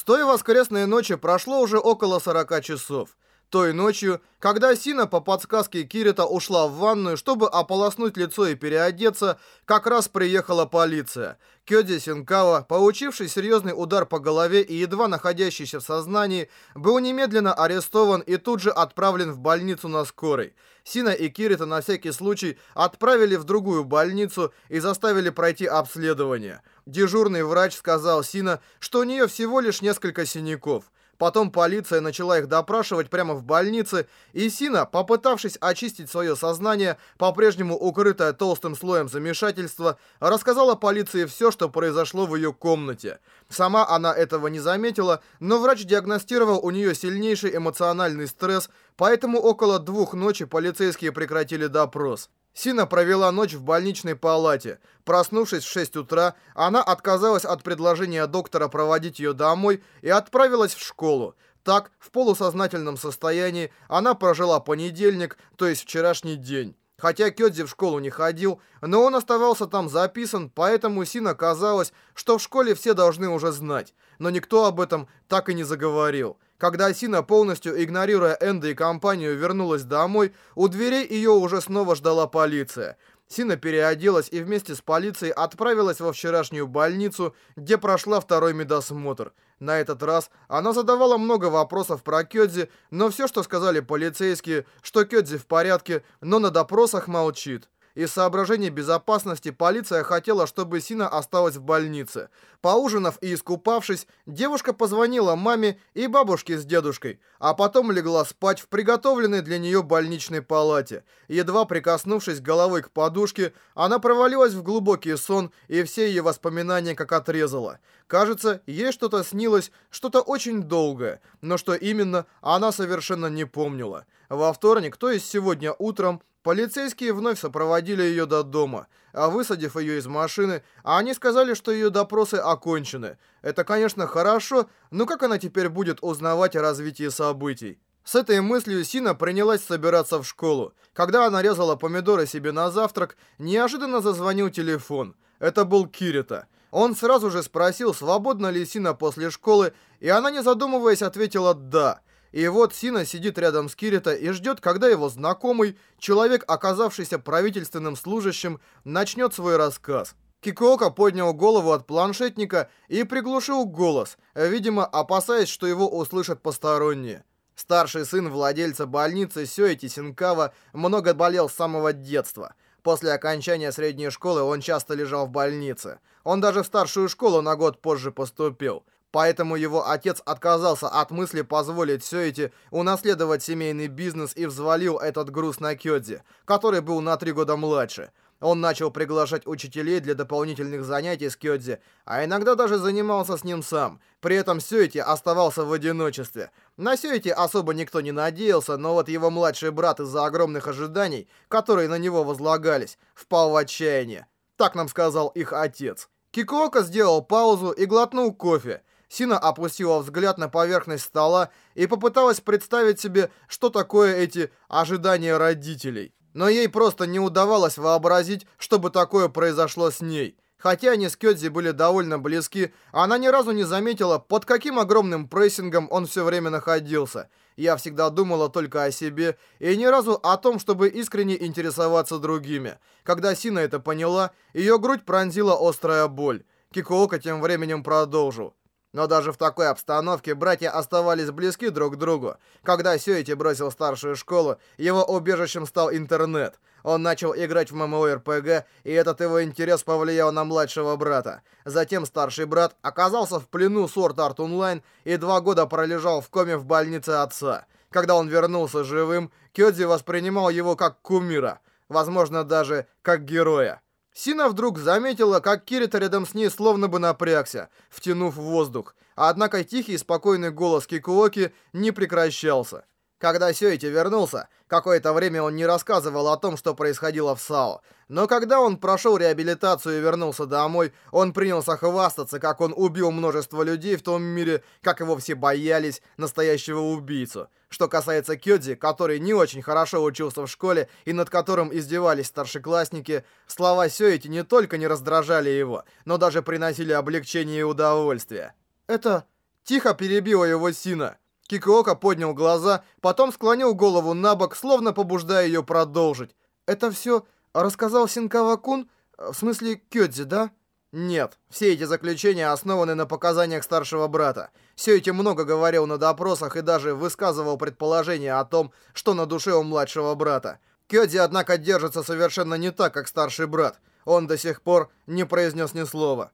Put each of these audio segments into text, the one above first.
С той воскресной ночи прошло уже около 40 часов. Той ночью, когда Сина по подсказке Кирита ушла в ванную, чтобы ополоснуть лицо и переодеться, как раз приехала полиция. Кёдзи Синкава, получивший серьезный удар по голове и едва находящийся в сознании, был немедленно арестован и тут же отправлен в больницу на скорой. Сина и Кирита на всякий случай отправили в другую больницу и заставили пройти обследование. Дежурный врач сказал Сина, что у нее всего лишь несколько синяков. Потом полиция начала их допрашивать прямо в больнице, и Сина, попытавшись очистить свое сознание, по-прежнему укрытое толстым слоем замешательства, рассказала полиции все, что произошло в ее комнате. Сама она этого не заметила, но врач диагностировал у нее сильнейший эмоциональный стресс, поэтому около двух ночи полицейские прекратили допрос. Сина провела ночь в больничной палате. Проснувшись в 6 утра, она отказалась от предложения доктора проводить ее домой и отправилась в школу. Так, в полусознательном состоянии, она прожила понедельник, то есть вчерашний день. Хотя Кёдзи в школу не ходил, но он оставался там записан, поэтому Сина казалось, что в школе все должны уже знать. Но никто об этом так и не заговорил. Когда Сина, полностью игнорируя Энда и компанию, вернулась домой, у дверей ее уже снова ждала полиция. Сина переоделась и вместе с полицией отправилась во вчерашнюю больницу, где прошла второй медосмотр. На этот раз она задавала много вопросов про Кёдзи, но все, что сказали полицейские, что Кёдзи в порядке, но на допросах молчит. Из соображений безопасности полиция хотела, чтобы Сина осталась в больнице. Поужинав и искупавшись, девушка позвонила маме и бабушке с дедушкой, а потом легла спать в приготовленной для нее больничной палате. Едва прикоснувшись головой к подушке, она провалилась в глубокий сон, и все ее воспоминания как отрезала. Кажется, ей что-то снилось, что-то очень долгое, но что именно, она совершенно не помнила. Во вторник, то есть сегодня утром, Полицейские вновь сопроводили ее до дома, а высадив ее из машины, они сказали, что ее допросы окончены. Это, конечно, хорошо, но как она теперь будет узнавать о развитии событий? С этой мыслью Сина принялась собираться в школу. Когда она резала помидоры себе на завтрак, неожиданно зазвонил телефон. Это был Кирита. Он сразу же спросил, свободна ли Сина после школы, и она, не задумываясь, ответила «да». И вот Сина сидит рядом с Кирита и ждет, когда его знакомый, человек, оказавшийся правительственным служащим, начнет свой рассказ. Кикуока поднял голову от планшетника и приглушил голос, видимо, опасаясь, что его услышат посторонние. Старший сын владельца больницы Сёэти Синкава много болел с самого детства. После окончания средней школы он часто лежал в больнице. Он даже в старшую школу на год позже поступил. Поэтому его отец отказался от мысли позволить Сёэти унаследовать семейный бизнес и взвалил этот груз на Кёдзи, который был на три года младше. Он начал приглашать учителей для дополнительных занятий с Кёдзи, а иногда даже занимался с ним сам. При этом Сёэти оставался в одиночестве. На Сёэти особо никто не надеялся, но вот его младший брат из-за огромных ожиданий, которые на него возлагались, впал в отчаяние. Так нам сказал их отец. Кикуока сделал паузу и глотнул кофе. Сина опустила взгляд на поверхность стола и попыталась представить себе, что такое эти ожидания родителей. Но ей просто не удавалось вообразить, чтобы такое произошло с ней. Хотя они с Кёдзи были довольно близки, она ни разу не заметила, под каким огромным прессингом он все время находился. Я всегда думала только о себе и ни разу о том, чтобы искренне интересоваться другими. Когда Сина это поняла, ее грудь пронзила острая боль. Кикуока тем временем продолжил. Но даже в такой обстановке братья оставались близки друг к другу. Когда Сюэти бросил старшую школу, его убежищем стал интернет. Он начал играть в ММО-РПГ, и этот его интерес повлиял на младшего брата. Затем старший брат оказался в плену Sword Art Online и два года пролежал в коме в больнице отца. Когда он вернулся живым, Кёдзи воспринимал его как кумира, возможно, даже как героя. Сина вдруг заметила, как Кирита рядом с ней словно бы напрягся, втянув воздух. Однако тихий и спокойный голос Кикуоки не прекращался. Когда Сёйти вернулся, какое-то время он не рассказывал о том, что происходило в САО. Но когда он прошел реабилитацию и вернулся домой, он принялся хвастаться, как он убил множество людей в том мире, как его все боялись, настоящего убийцу. Что касается Кёдзи, который не очень хорошо учился в школе и над которым издевались старшеклассники, слова Сёйти не только не раздражали его, но даже приносили облегчение и удовольствие. «Это Тихо перебила его Сина. Кикуока поднял глаза, потом склонил голову на бок, словно побуждая ее продолжить. «Это все рассказал Синкава-кун? В смысле Кёдзи, да?» Нет, все эти заключения основаны на показаниях старшего брата. Сёйти много говорил на допросах и даже высказывал предположения о том, что на душе у младшего брата. Кёдзи, однако, держится совершенно не так, как старший брат. Он до сих пор не произнес ни слова.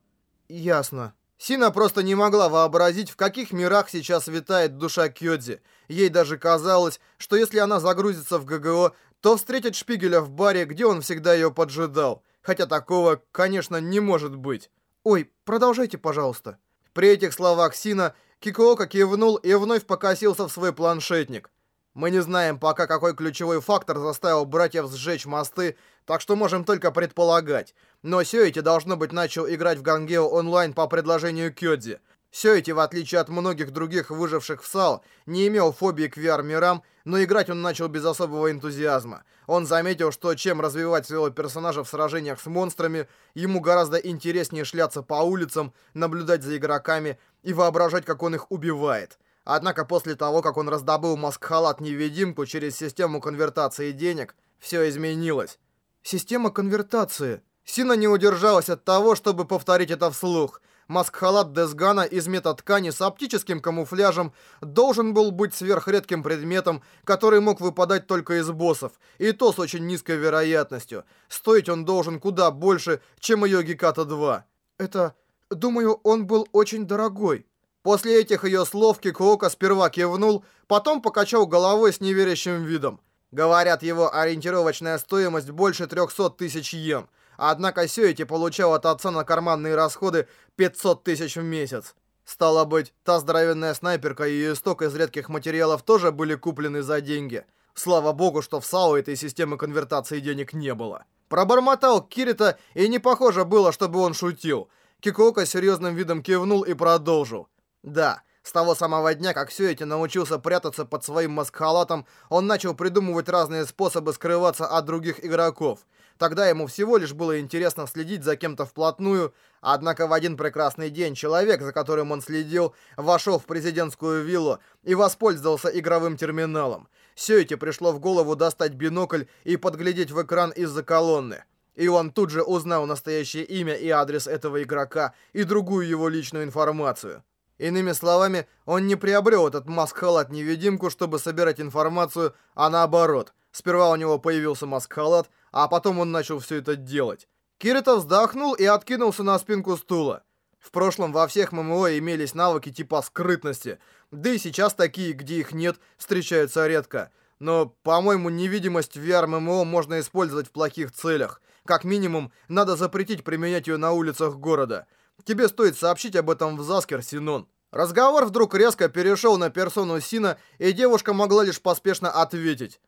Ясно. Сина просто не могла вообразить, в каких мирах сейчас витает душа Кёдзи. Ей даже казалось, что если она загрузится в ГГО, то встретит Шпигеля в баре, где он всегда ее поджидал. Хотя такого, конечно, не может быть. Ой, продолжайте, пожалуйста. При этих словах Сина Кикуока кивнул и вновь покосился в свой планшетник. Мы не знаем пока, какой ключевой фактор заставил братьев сжечь мосты, так что можем только предполагать. Но Сёэти, должно быть, начал играть в Гангео онлайн по предложению Кёдзи. Сёэти, в отличие от многих других выживших в САЛ, не имел фобии к VR-мирам, но играть он начал без особого энтузиазма. Он заметил, что чем развивать своего персонажа в сражениях с монстрами, ему гораздо интереснее шляться по улицам, наблюдать за игроками и воображать, как он их убивает. Однако после того, как он раздобыл маск-халат-невидимку через систему конвертации денег, все изменилось. Система конвертации. Сина не удержалась от того, чтобы повторить это вслух – Маск-халат Десгана из метаткани с оптическим камуфляжем должен был быть сверхредким предметом, который мог выпадать только из боссов, и то с очень низкой вероятностью. Стоить он должен куда больше, чем ее Геката-2. Это... Думаю, он был очень дорогой. После этих ее слов Кикуока сперва кивнул, потом покачал головой с неверящим видом. Говорят, его ориентировочная стоимость больше 300 тысяч йен. Однако Сюэти получал от отца на карманные расходы 500 тысяч в месяц. Стало быть, та здоровенная снайперка и ее исток из редких материалов тоже были куплены за деньги. Слава богу, что в САУ этой системы конвертации денег не было. Пробормотал Кирита, и не похоже было, чтобы он шутил. Кикуока серьезным видом кивнул и продолжил. Да, с того самого дня, как Сюэти научился прятаться под своим маскхалатом, он начал придумывать разные способы скрываться от других игроков. Тогда ему всего лишь было интересно следить за кем-то вплотную, однако в один прекрасный день человек, за которым он следил, вошел в президентскую виллу и воспользовался игровым терминалом. Сёйте пришло в голову достать бинокль и подглядеть в экран из-за колонны. И он тут же узнал настоящее имя и адрес этого игрока и другую его личную информацию. Иными словами, он не приобрел этот маск-халат-невидимку, чтобы собирать информацию, а наоборот. Сперва у него появился маск-халат, а потом он начал все это делать. Кирита вздохнул и откинулся на спинку стула. В прошлом во всех ММО имелись навыки типа скрытности, да и сейчас такие, где их нет, встречаются редко. Но, по-моему, невидимость в VR-ММО можно использовать в плохих целях. Как минимум, надо запретить применять ее на улицах города. Тебе стоит сообщить об этом в Заскер, Синон. Разговор вдруг резко перешел на персону Сина, и девушка могла лишь поспешно ответить.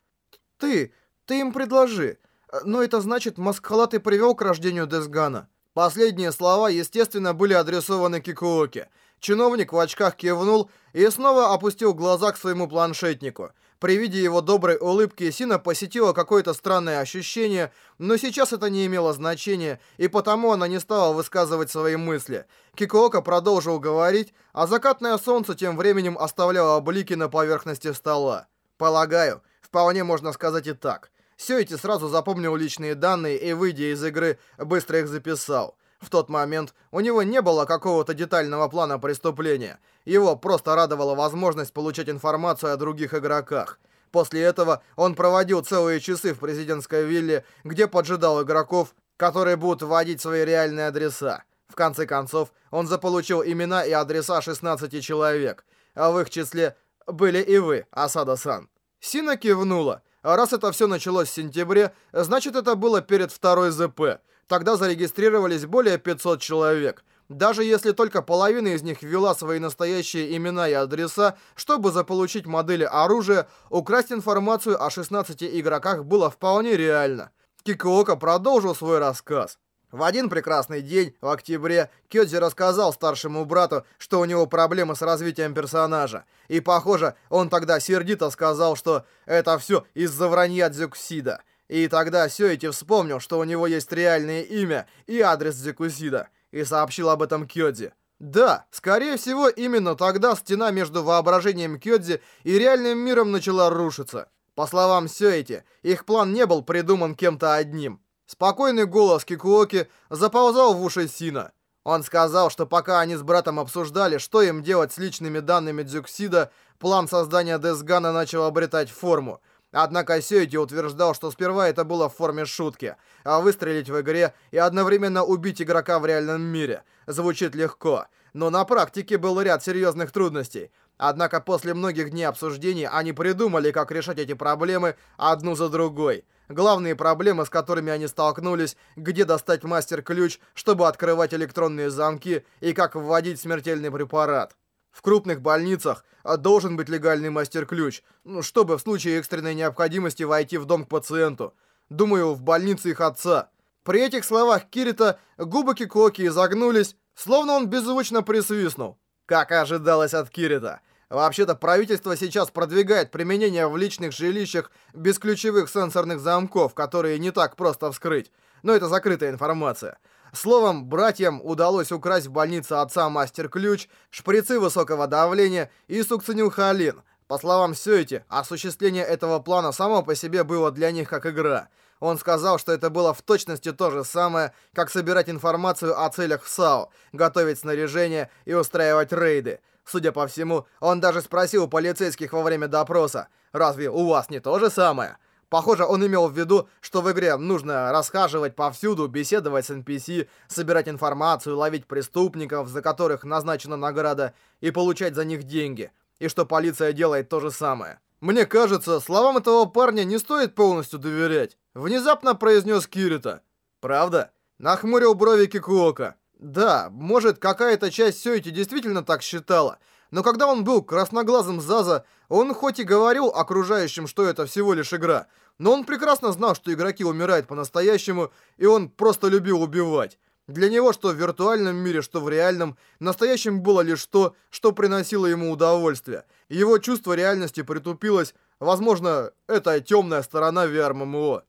«Ты, ты им предложи. Но это значит, Маскхалат и привел к рождению Десгана. Последние слова, естественно, были адресованы Кикуоке. Чиновник в очках кивнул и снова опустил глаза к своему планшетнику. При виде его доброй улыбки Сина посетила какое-то странное ощущение, но сейчас это не имело значения, и потому она не стала высказывать свои мысли. Кикуока продолжил говорить, а закатное солнце тем временем оставляло блики на поверхности стола. Полагаю, вполне можно сказать и так – Сёйти сразу запомнил личные данные и, выйдя из игры, быстро их записал. В тот момент у него не было какого-то детального плана преступления. Его просто радовала возможность получать информацию о других игроках. После этого он проводил целые часы в президентской вилле, где поджидал игроков, которые будут вводить свои реальные адреса. В конце концов, он заполучил имена и адреса 16 человек, а в их числе были и вы, Асада-сан. Сина кивнула. Раз это все началось в сентябре, значит это было перед второй ЗП. Тогда зарегистрировались более 500 человек. Даже если только половина из них ввела свои настоящие имена и адреса, чтобы заполучить модели оружия, украсть информацию о 16 игроках было вполне реально. Кикуока продолжил свой рассказ. В один прекрасный день, в октябре, Кёдзи рассказал старшему брату, что у него проблемы с развитием персонажа. И, похоже, он тогда сердито сказал, что это все из-за вранья Дзюксида. И тогда Сёити вспомнил, что у него есть реальное имя и адрес Дзюкусида, и сообщил об этом Кёдзи. Да, скорее всего, именно тогда стена между воображением Кёдзи и реальным миром начала рушиться. По словам Сёэти, их план не был придуман кем-то одним. Спокойный голос Кикуоки заползал в уши Сина. Он сказал, что пока они с братом обсуждали, что им делать с личными данными Дзюксида, план создания Десгана начал обретать форму. Однако Сёйти утверждал, что сперва это было в форме шутки, а выстрелить в игре и одновременно убить игрока в реальном мире звучит легко. Но на практике был ряд серьезных трудностей. Однако после многих дней обсуждений они придумали, как решать эти проблемы одну за другой. Главные проблемы, с которыми они столкнулись, где достать мастер-ключ, чтобы открывать электронные замки и как вводить смертельный препарат. В крупных больницах а, должен быть легальный мастер-ключ, ну, чтобы в случае экстренной необходимости войти в дом к пациенту. Думаю, в больнице их отца. При этих словах Кирита губы Кикоки изогнулись, словно он беззвучно присвистнул. Как ожидалось от Кирита. Вообще-то правительство сейчас продвигает применение в личных жилищах бесключевых сенсорных замков, которые не так просто вскрыть. Но это закрытая информация. Словом, братьям удалось украсть в больнице отца мастер-ключ, шприцы высокого давления и сукцинилхолин. По словам Сёйти, осуществление этого плана само по себе было для них как игра. Он сказал, что это было в точности то же самое, как собирать информацию о целях в САУ, готовить снаряжение и устраивать рейды. Судя по всему, он даже спросил у полицейских во время допроса, «Разве у вас не то же самое?» Похоже, он имел в виду, что в игре нужно расхаживать повсюду, беседовать с NPC, собирать информацию, ловить преступников, за которых назначена награда, и получать за них деньги. И что полиция делает то же самое. «Мне кажется, словам этого парня не стоит полностью доверять», — внезапно произнес Кирита. «Правда?» — нахмурил брови Кикуока. «Да, может, какая-то часть Сёйти действительно так считала, но когда он был красноглазым Заза, он хоть и говорил окружающим, что это всего лишь игра, но он прекрасно знал, что игроки умирают по-настоящему, и он просто любил убивать. Для него, что в виртуальном мире, что в реальном, настоящим было лишь то, что приносило ему удовольствие. Его чувство реальности притупилось, возможно, это темная сторона VR-ММО.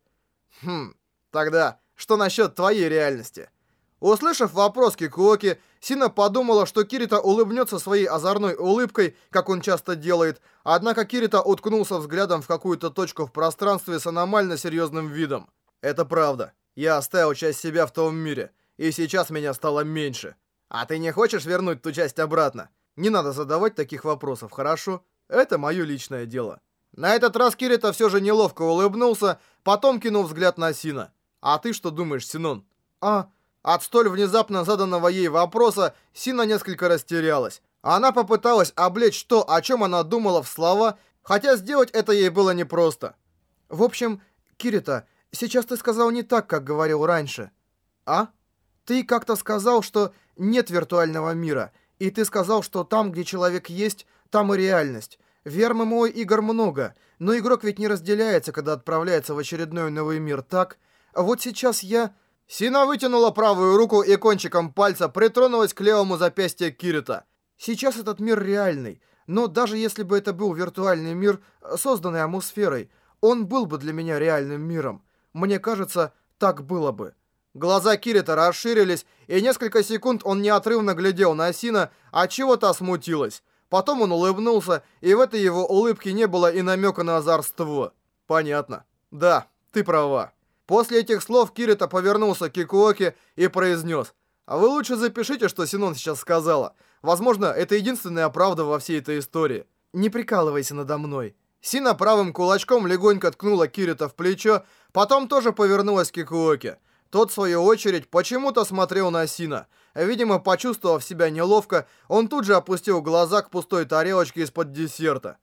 Хм, тогда, что насчет твоей реальности? Услышав вопрос Кикуоки, Сина подумала, что Кирита улыбнется своей озорной улыбкой, как он часто делает, однако Кирита уткнулся взглядом в какую-то точку в пространстве с аномально серьезным видом. «Это правда. Я оставил часть себя в том мире, и сейчас меня стало меньше. А ты не хочешь вернуть ту часть обратно? Не надо задавать таких вопросов, хорошо? Это мое личное дело». На этот раз Кирита все же неловко улыбнулся, потом кинул взгляд на Сина. «А ты что думаешь, Синон?» «А...» От столь внезапно заданного ей вопроса Сина несколько растерялась. Она попыталась облечь то, о чем она думала в слова, хотя сделать это ей было непросто. «В общем, Кирита, сейчас ты сказал не так, как говорил раньше». «А? Ты как-то сказал, что нет виртуального мира, и ты сказал, что там, где человек есть, там и реальность. В мой игр много, но игрок ведь не разделяется, когда отправляется в очередной новый мир, так? Вот сейчас я...» Сина вытянула правую руку и кончиком пальца притронулась к левому запястью Кирита. Сейчас этот мир реальный, но даже если бы это был виртуальный мир, созданный атмосферой, он был бы для меня реальным миром. Мне кажется, так было бы. Глаза Кирита расширились, и несколько секунд он неотрывно глядел на Сина, а чего-то смутилось. Потом он улыбнулся, и в этой его улыбке не было и намека на озорство. Понятно. Да, ты права. После этих слов Кирита повернулся к Кикуоке и произнес. «А вы лучше запишите, что Синон сейчас сказала. Возможно, это единственная правда во всей этой истории. Не прикалывайся надо мной». Сина правым кулачком легонько ткнула Кирита в плечо, потом тоже повернулась к Кикуоке. Тот, в свою очередь, почему-то смотрел на Сина. Видимо, почувствовав себя неловко, он тут же опустил глаза к пустой тарелочке из-под десерта.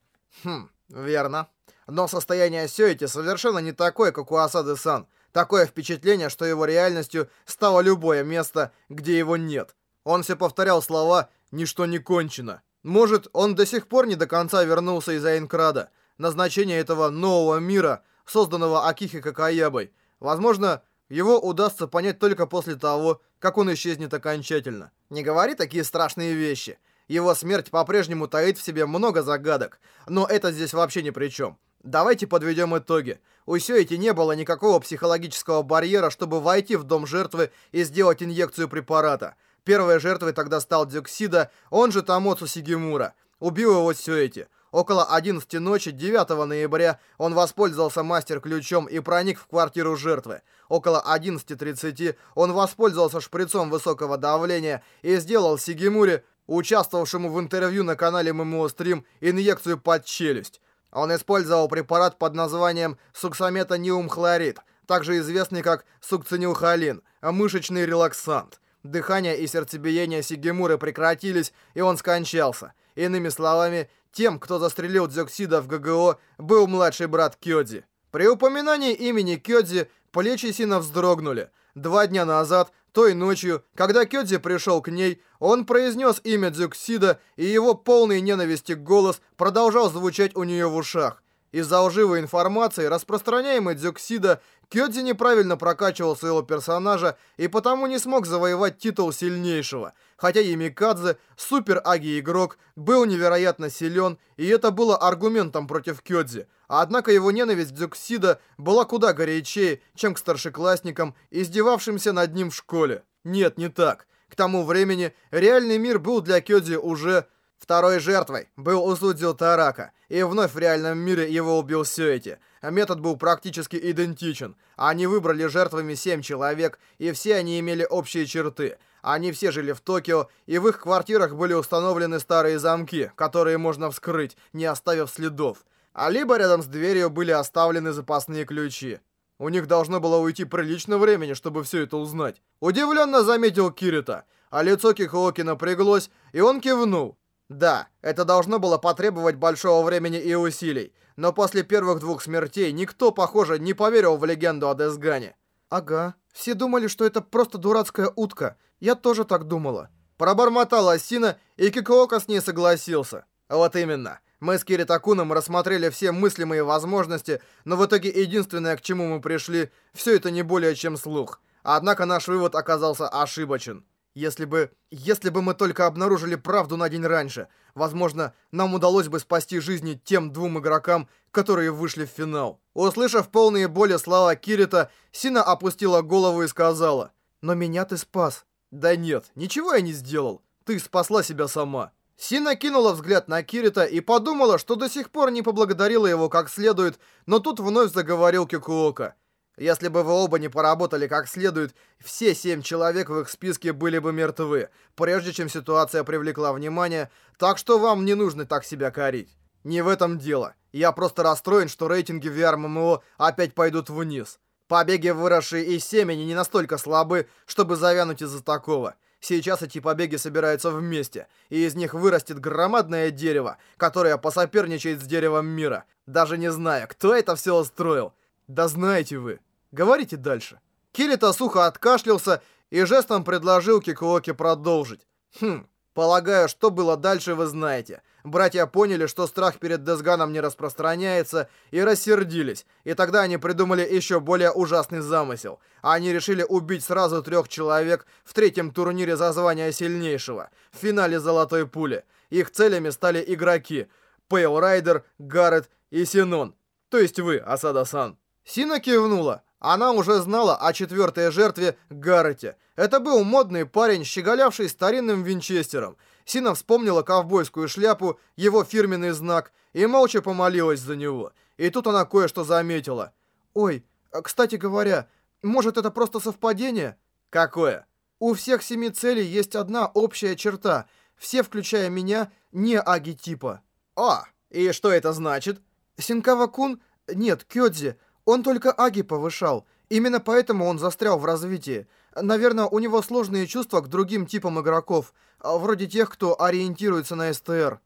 Хм, верно. Но состояние Сёити совершенно не такое, как у Асады-сан. Такое впечатление, что его реальностью стало любое место, где его нет. Он все повторял слова «ничто не кончено». Может, он до сих пор не до конца вернулся из Айнкрада. Назначение этого нового мира, созданного Акихи Какаябой. Возможно, его удастся понять только после того, как он исчезнет окончательно. Не говори такие страшные вещи. Его смерть по-прежнему таит в себе много загадок, но это здесь вообще ни при чем. Давайте подведем итоги. У Сёити не было никакого психологического барьера, чтобы войти в дом жертвы и сделать инъекцию препарата. Первой жертвой тогда стал Дюксида, он же Тамоцу Сигимура. Убил его Сюэти. Около 11 ночи 9 ноября он воспользовался мастер-ключом и проник в квартиру жертвы. Около 11.30 он воспользовался шприцом высокого давления и сделал Сигимуре, участвовавшему в интервью на канале ММО Стрим, инъекцию под челюсть. Он использовал препарат под названием суксаметониумхлорид, также известный как сукцинилхолин, мышечный релаксант. Дыхание и сердцебиение Сигемуры прекратились, и он скончался. Иными словами, тем, кто застрелил Дзюксида в ГГО, был младший брат Кёдзи. При упоминании имени Кёдзи плечи Сина вздрогнули. Два дня назад, той ночью, когда Кёдзи пришел к ней, он произнес имя Дзюксида, и его полный ненависти голос продолжал звучать у нее в ушах. Из-за лживой информации, распространяемой Дзюксида, Кёдзи неправильно прокачивал своего персонажа и потому не смог завоевать титул сильнейшего. Хотя Ямикадзе, супер-аги-игрок, был невероятно силен, и это было аргументом против Кёдзи. Однако его ненависть Дзюксида была куда горячее, чем к старшеклассникам, издевавшимся над ним в школе. Нет, не так. К тому времени реальный мир был для Кёдзи уже Второй жертвой был Усудзил Тарака, и вновь в реальном мире его убил Сюэти. Метод был практически идентичен. Они выбрали жертвами семь человек, и все они имели общие черты. Они все жили в Токио, и в их квартирах были установлены старые замки, которые можно вскрыть, не оставив следов. А либо рядом с дверью были оставлены запасные ключи. У них должно было уйти прилично времени, чтобы все это узнать. Удивленно заметил Кирита, а лицо Кихооки напряглось, и он кивнул. Да, это должно было потребовать большого времени и усилий, но после первых двух смертей никто, похоже, не поверил в легенду о Десгане. Ага, все думали, что это просто дурацкая утка. Я тоже так думала. Пробормотала Асина, и Кикоока с ней согласился. Вот именно. Мы с Киритакуном рассмотрели все мыслимые возможности, но в итоге единственное, к чему мы пришли, все это не более чем слух. Однако наш вывод оказался ошибочен. Если бы... Если бы мы только обнаружили правду на день раньше, возможно, нам удалось бы спасти жизни тем двум игрокам, которые вышли в финал. Услышав полные боли слова Кирита, Сина опустила голову и сказала, «Но меня ты спас». «Да нет, ничего я не сделал. Ты спасла себя сама». Сина кинула взгляд на Кирита и подумала, что до сих пор не поблагодарила его как следует, но тут вновь заговорил Кикуока. Если бы вы оба не поработали как следует, все семь человек в их списке были бы мертвы, прежде чем ситуация привлекла внимание, так что вам не нужно так себя корить. Не в этом дело. Я просто расстроен, что рейтинги VR-MMO опять пойдут вниз. Побеги, выросшие из семени, не настолько слабы, чтобы завянуть из-за такого. Сейчас эти побеги собираются вместе, и из них вырастет громадное дерево, которое посоперничает с деревом мира. Даже не знаю, кто это все устроил. Да знаете вы. Говорите дальше. Кирита сухо откашлялся и жестом предложил Кикуоке продолжить. Хм, полагаю, что было дальше, вы знаете. Братья поняли, что страх перед Дезганом не распространяется, и рассердились. И тогда они придумали еще более ужасный замысел. Они решили убить сразу трех человек в третьем турнире за звание сильнейшего, в финале «Золотой пули». Их целями стали игроки Пейл Райдер, Гаррет и Синон. То есть вы, Асада-сан. Сина кивнула. Она уже знала о четвертой жертве Гаррете. Это был модный парень, щеголявший старинным винчестером. Сина вспомнила ковбойскую шляпу, его фирменный знак, и молча помолилась за него. И тут она кое-что заметила. «Ой, а, кстати говоря, может это просто совпадение?» «Какое?» «У всех семи целей есть одна общая черта. Все, включая меня, не аги-типа». «А, и что это значит?» «Синкава-кун... Нет, Кёдзи...» Он только Аги повышал. Именно поэтому он застрял в развитии. Наверное, у него сложные чувства к другим типам игроков, а, вроде тех, кто ориентируется на СТР.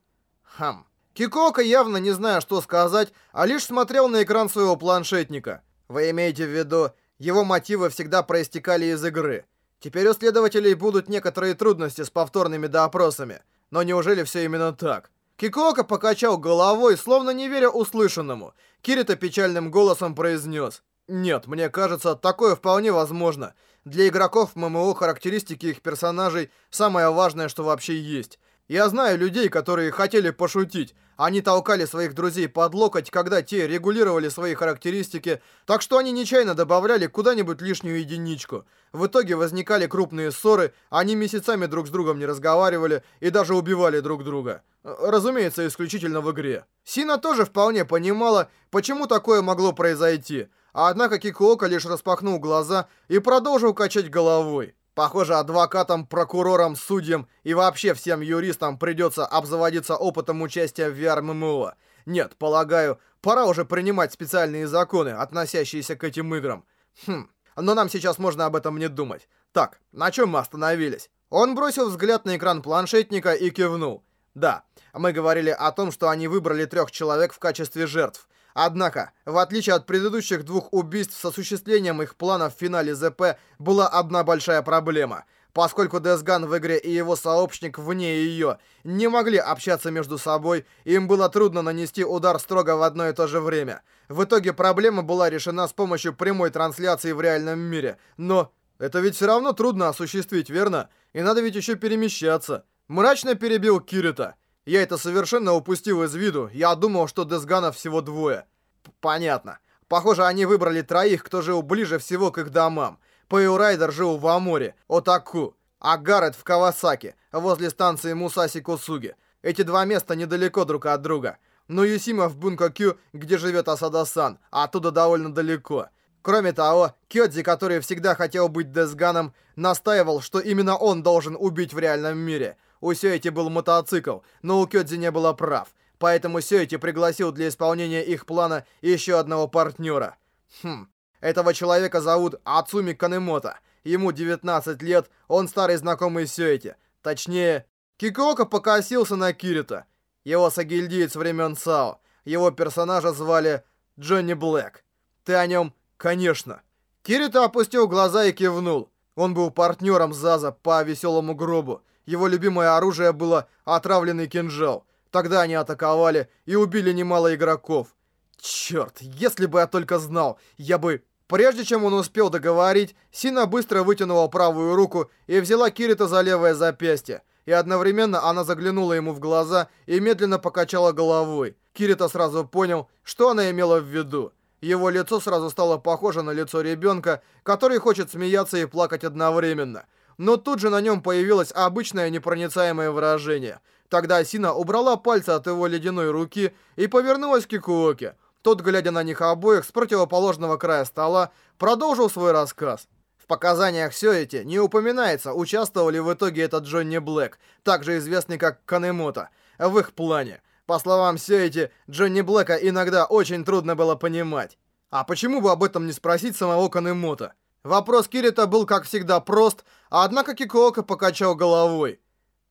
Хм. Кикока, явно не зная, что сказать, а лишь смотрел на экран своего планшетника. Вы имеете в виду, его мотивы всегда проистекали из игры. Теперь у следователей будут некоторые трудности с повторными допросами. Но неужели все именно так? Кикока покачал головой, словно не веря услышанному. Кирита печальным голосом произнес. «Нет, мне кажется, такое вполне возможно. Для игроков ММО характеристики их персонажей самое важное, что вообще есть. Я знаю людей, которые хотели пошутить, Они толкали своих друзей под локоть, когда те регулировали свои характеристики, так что они нечаянно добавляли куда-нибудь лишнюю единичку. В итоге возникали крупные ссоры, они месяцами друг с другом не разговаривали и даже убивали друг друга. Разумеется, исключительно в игре. Сина тоже вполне понимала, почему такое могло произойти. Однако Кикуока лишь распахнул глаза и продолжил качать головой. Похоже, адвокатам, прокурорам, судьям и вообще всем юристам придется обзаводиться опытом участия в VR-ММО. Нет, полагаю, пора уже принимать специальные законы, относящиеся к этим играм. Хм, но нам сейчас можно об этом не думать. Так, на чем мы остановились? Он бросил взгляд на экран планшетника и кивнул. Да, мы говорили о том, что они выбрали трех человек в качестве жертв. Однако, в отличие от предыдущих двух убийств, с осуществлением их плана в финале ЗП была одна большая проблема. Поскольку Десган в игре и его сообщник вне ее не могли общаться между собой, им было трудно нанести удар строго в одно и то же время. В итоге проблема была решена с помощью прямой трансляции в реальном мире. Но это ведь все равно трудно осуществить, верно? И надо ведь еще перемещаться. Мрачно перебил Кирита. Я это совершенно упустил из виду. Я думал, что Десгана всего двое. П Понятно. Похоже, они выбрали троих, кто жил ближе всего к их домам. Пэйурайдер жил в Аморе, Отаку, а Гаррет в Кавасаки, возле станции Мусаси-Кусуги. Эти два места недалеко друг от друга. Но Юсима в Бункокю, где живет Асада-сан, а оттуда довольно далеко. Кроме того, Кёдзи, который всегда хотел быть Десганом, настаивал, что именно он должен убить в реальном мире – у Сёэти был мотоцикл, но у Кёдзи не было прав. Поэтому Сёэти пригласил для исполнения их плана еще одного партнера. Хм, этого человека зовут Ацуми Канемото. Ему 19 лет, он старый знакомый Сёэти. Точнее, Кикока покосился на Кирита. Его сагильдиец времен САО. Его персонажа звали Джонни Блэк. Ты о нем, конечно. Кирита опустил глаза и кивнул. Он был партнером Заза по веселому гробу. Его любимое оружие было отравленный кинжал. Тогда они атаковали и убили немало игроков. Черт, если бы я только знал, я бы... Прежде чем он успел договорить, Сина быстро вытянула правую руку и взяла Кирита за левое запястье. И одновременно она заглянула ему в глаза и медленно покачала головой. Кирита сразу понял, что она имела в виду. Его лицо сразу стало похоже на лицо ребенка, который хочет смеяться и плакать одновременно но тут же на нем появилось обычное непроницаемое выражение. Тогда Сина убрала пальцы от его ледяной руки и повернулась к Кикуоке. Тот, глядя на них обоих с противоположного края стола, продолжил свой рассказ. В показаниях Сёэти не упоминается, участвовал ли в итоге этот Джонни Блэк, также известный как Канемото, в их плане. По словам Сёэти, Джонни Блэка иногда очень трудно было понимать. А почему бы об этом не спросить самого Канемото? Вопрос Кирита был, как всегда, прост, однако Кикуока покачал головой.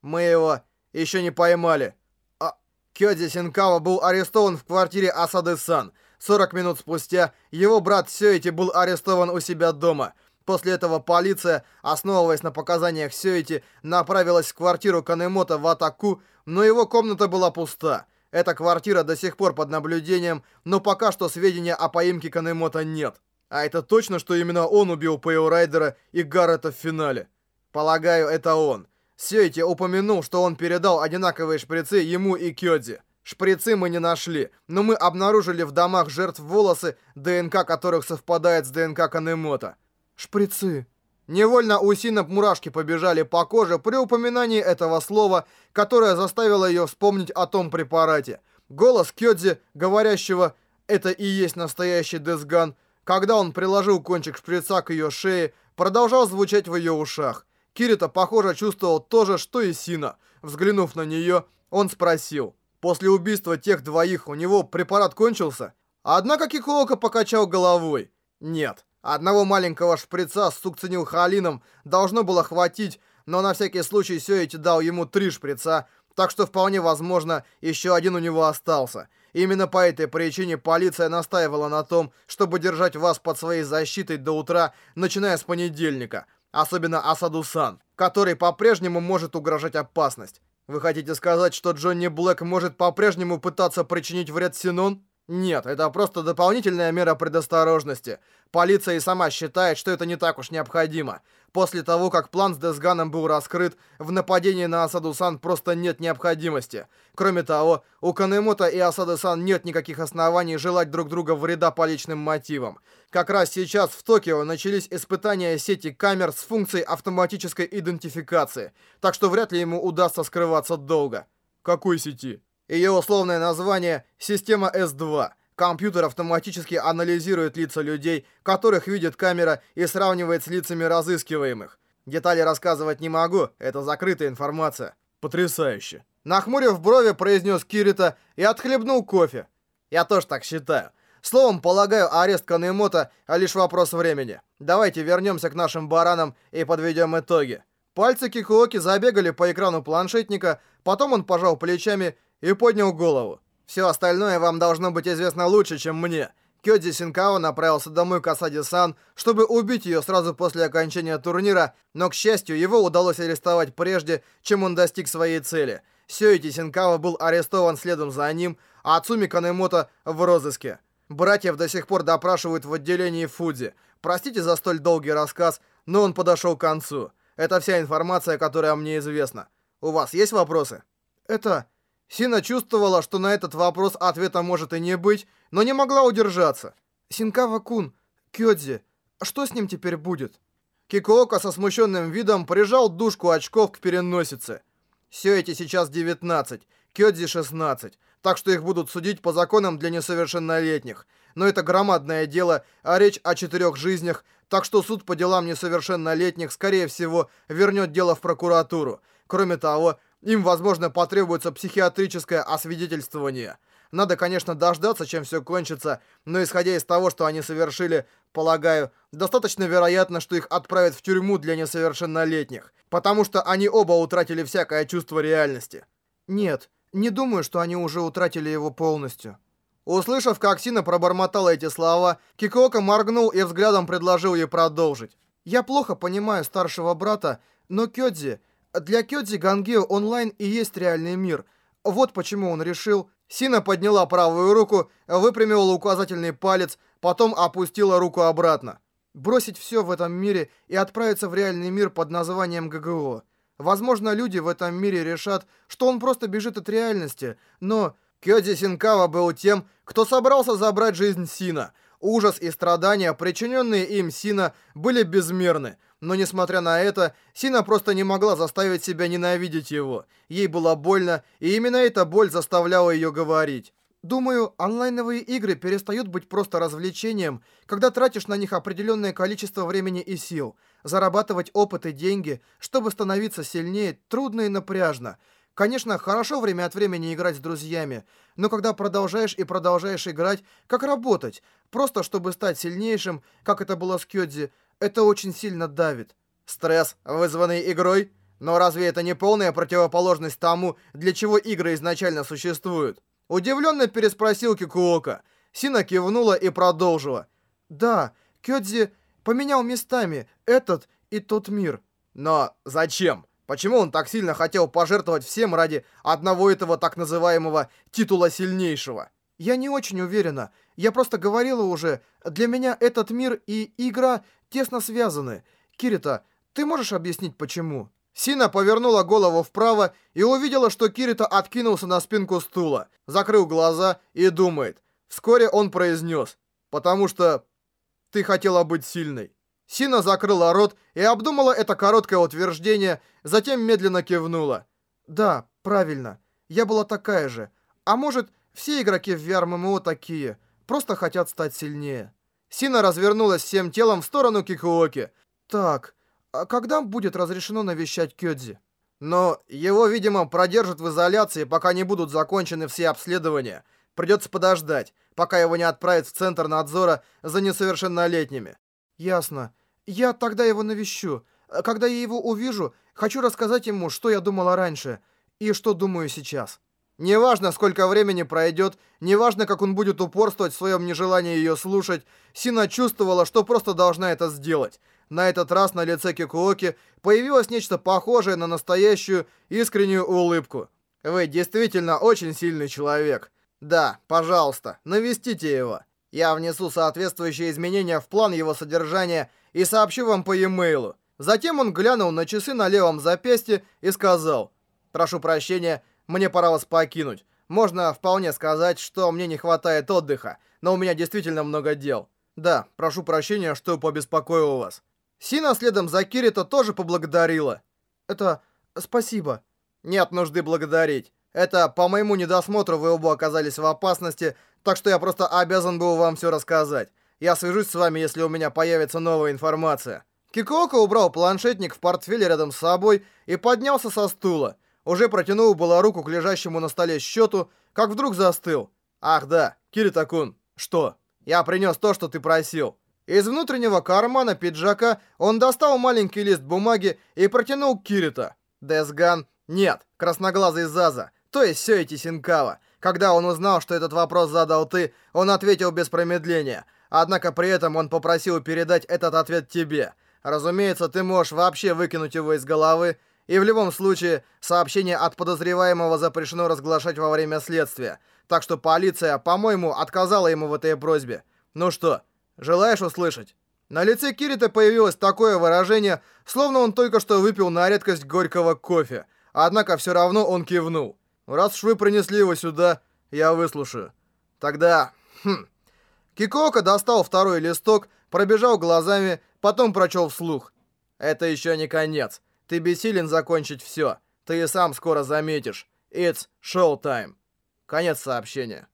«Мы его еще не поймали». А... Кёдзи Синкава был арестован в квартире Асады-сан. 40 минут спустя его брат Сёити был арестован у себя дома. После этого полиция, основываясь на показаниях Сёити, направилась в квартиру Канемото в Атаку, но его комната была пуста. Эта квартира до сих пор под наблюдением, но пока что сведения о поимке Канемото нет. А это точно, что именно он убил Пэйо Райдера и Гаррета в финале? Полагаю, это он. Сёйти упомянул, что он передал одинаковые шприцы ему и Кёдзи. Шприцы мы не нашли, но мы обнаружили в домах жертв волосы, ДНК которых совпадает с ДНК Канемото. Шприцы. Невольно у Синап мурашки побежали по коже при упоминании этого слова, которое заставило ее вспомнить о том препарате. Голос Кёдзи, говорящего «это и есть настоящий Десган», когда он приложил кончик шприца к ее шее, продолжал звучать в ее ушах. Кирита, похоже, чувствовал то же, что и Сина. Взглянув на нее, он спросил. После убийства тех двоих у него препарат кончился? Однако Кикуока покачал головой. Нет, одного маленького шприца с сукцинилхолином должно было хватить, но на всякий случай Сёити дал ему три шприца, так что вполне возможно, еще один у него остался. Именно по этой причине полиция настаивала на том, чтобы держать вас под своей защитой до утра, начиная с понедельника. Особенно Асаду-сан, который по-прежнему может угрожать опасность. Вы хотите сказать, что Джонни Блэк может по-прежнему пытаться причинить вред Синон? Нет, это просто дополнительная мера предосторожности. Полиция и сама считает, что это не так уж необходимо. После того, как план с Десганом был раскрыт, в нападении на Асаду-сан просто нет необходимости. Кроме того, у Канемото и Асады-сан нет никаких оснований желать друг друга вреда по личным мотивам. Как раз сейчас в Токио начались испытания сети камер с функцией автоматической идентификации, так что вряд ли ему удастся скрываться долго. Какой сети? Ее условное название — система S2. Компьютер автоматически анализирует лица людей, которых видит камера, и сравнивает с лицами разыскиваемых. Детали рассказывать не могу, это закрытая информация. Потрясающе. Нахмурив брови, произнес Кирита и отхлебнул кофе. Я тоже так считаю. Словом, полагаю, арест Канемото — лишь вопрос времени. Давайте вернемся к нашим баранам и подведем итоги. Пальцы Кикуоки забегали по экрану планшетника, потом он пожал плечами и поднял голову. «Все остальное вам должно быть известно лучше, чем мне». Кёдзи Синкао направился домой к Асаде-сан, чтобы убить ее сразу после окончания турнира, но, к счастью, его удалось арестовать прежде, чем он достиг своей цели. Сёити Синкао был арестован следом за ним, а Ацуми Канемото в розыске. Братьев до сих пор допрашивают в отделении Фудзи. Простите за столь долгий рассказ, но он подошел к концу. Это вся информация, которая мне известна. У вас есть вопросы? Это... Сина чувствовала, что на этот вопрос ответа может и не быть, но не могла удержаться. «Синкава-кун, Кёдзи, что с ним теперь будет?» Кикоока со смущенным видом прижал дужку очков к переносице. Все эти сейчас 19, Кёдзи 16, так что их будут судить по законам для несовершеннолетних. Но это громадное дело, а речь о четырех жизнях, так что суд по делам несовершеннолетних, скорее всего, вернет дело в прокуратуру. Кроме того, им, возможно, потребуется психиатрическое освидетельствование. Надо, конечно, дождаться, чем все кончится, но исходя из того, что они совершили, полагаю, достаточно вероятно, что их отправят в тюрьму для несовершеннолетних, потому что они оба утратили всякое чувство реальности. Нет, не думаю, что они уже утратили его полностью. Услышав, как Сина пробормотала эти слова, Кикока моргнул и взглядом предложил ей продолжить. «Я плохо понимаю старшего брата, но Кёдзи для Кёдзи Гангео онлайн и есть реальный мир. Вот почему он решил... Сина подняла правую руку, выпрямила указательный палец, потом опустила руку обратно. Бросить все в этом мире и отправиться в реальный мир под названием ГГО. Возможно, люди в этом мире решат, что он просто бежит от реальности, но... Кёдзи Синкава был тем, кто собрался забрать жизнь Сина. Ужас и страдания, причиненные им Сина, были безмерны. Но несмотря на это, Сина просто не могла заставить себя ненавидеть его. Ей было больно, и именно эта боль заставляла ее говорить. Думаю, онлайновые игры перестают быть просто развлечением, когда тратишь на них определенное количество времени и сил. Зарабатывать опыт и деньги, чтобы становиться сильнее, трудно и напряжно. Конечно, хорошо время от времени играть с друзьями, но когда продолжаешь и продолжаешь играть, как работать, просто чтобы стать сильнейшим, как это было с Кёдзи, это очень сильно давит. Стресс, вызванный игрой? Но разве это не полная противоположность тому, для чего игры изначально существуют? Удивленно переспросил Кикуока. Сина кивнула и продолжила. Да, Кёдзи поменял местами этот и тот мир. Но зачем? Почему он так сильно хотел пожертвовать всем ради одного этого так называемого титула сильнейшего? Я не очень уверена. Я просто говорила уже, для меня этот мир и игра тесно связаны. Кирита, ты можешь объяснить, почему?» Сина повернула голову вправо и увидела, что Кирита откинулся на спинку стула, закрыл глаза и думает. Вскоре он произнес, «Потому что ты хотела быть сильной». Сина закрыла рот и обдумала это короткое утверждение, затем медленно кивнула. «Да, правильно. Я была такая же. А может, все игроки в VR-MMO такие, просто хотят стать сильнее». Сина развернулась всем телом в сторону Кикуоки. «Так, а когда будет разрешено навещать Кёдзи?» «Но его, видимо, продержат в изоляции, пока не будут закончены все обследования. Придется подождать, пока его не отправят в Центр надзора за несовершеннолетними». «Ясно. Я тогда его навещу. Когда я его увижу, хочу рассказать ему, что я думала раньше и что думаю сейчас». Неважно, сколько времени пройдет, неважно, как он будет упорствовать в своем нежелании ее слушать, Сина чувствовала, что просто должна это сделать. На этот раз на лице Кикуоки появилось нечто похожее на настоящую искреннюю улыбку. «Вы действительно очень сильный человек». Да, пожалуйста, навестите его. Я внесу соответствующие изменения в план его содержания и сообщу вам по e-mail. Затем он глянул на часы на левом запястье и сказал, «Прошу прощения, мне пора вас покинуть. Можно вполне сказать, что мне не хватает отдыха, но у меня действительно много дел. Да, прошу прощения, что побеспокоил вас». Сина следом за Кирита тоже поблагодарила. «Это... спасибо». «Нет нужды благодарить. Это по моему недосмотру вы оба оказались в опасности, так что я просто обязан был вам все рассказать. Я свяжусь с вами, если у меня появится новая информация». Кикоко убрал планшетник в портфель рядом с собой и поднялся со стула. Уже протянул было руку к лежащему на столе счету, как вдруг застыл. «Ах да, Кирита-кун, что? Я принес то, что ты просил». Из внутреннего кармана пиджака он достал маленький лист бумаги и протянул Кирита. Десган? Нет, красноглазый Заза. То есть все эти Синкава. Когда он узнал, что этот вопрос задал ты, он ответил без промедления. Однако при этом он попросил передать этот ответ тебе. Разумеется, ты можешь вообще выкинуть его из головы, и в любом случае, сообщение от подозреваемого запрещено разглашать во время следствия. Так что полиция, по-моему, отказала ему в этой просьбе. Ну что, желаешь услышать? На лице Кирита появилось такое выражение, словно он только что выпил на редкость горького кофе. Однако все равно он кивнул. Раз уж вы принесли его сюда, я выслушаю. Тогда... Хм. Кикока достал второй листок, пробежал глазами, потом прочел вслух. Это еще не конец. Ты бессилен закончить все. Ты и сам скоро заметишь. It's showtime. Конец сообщения.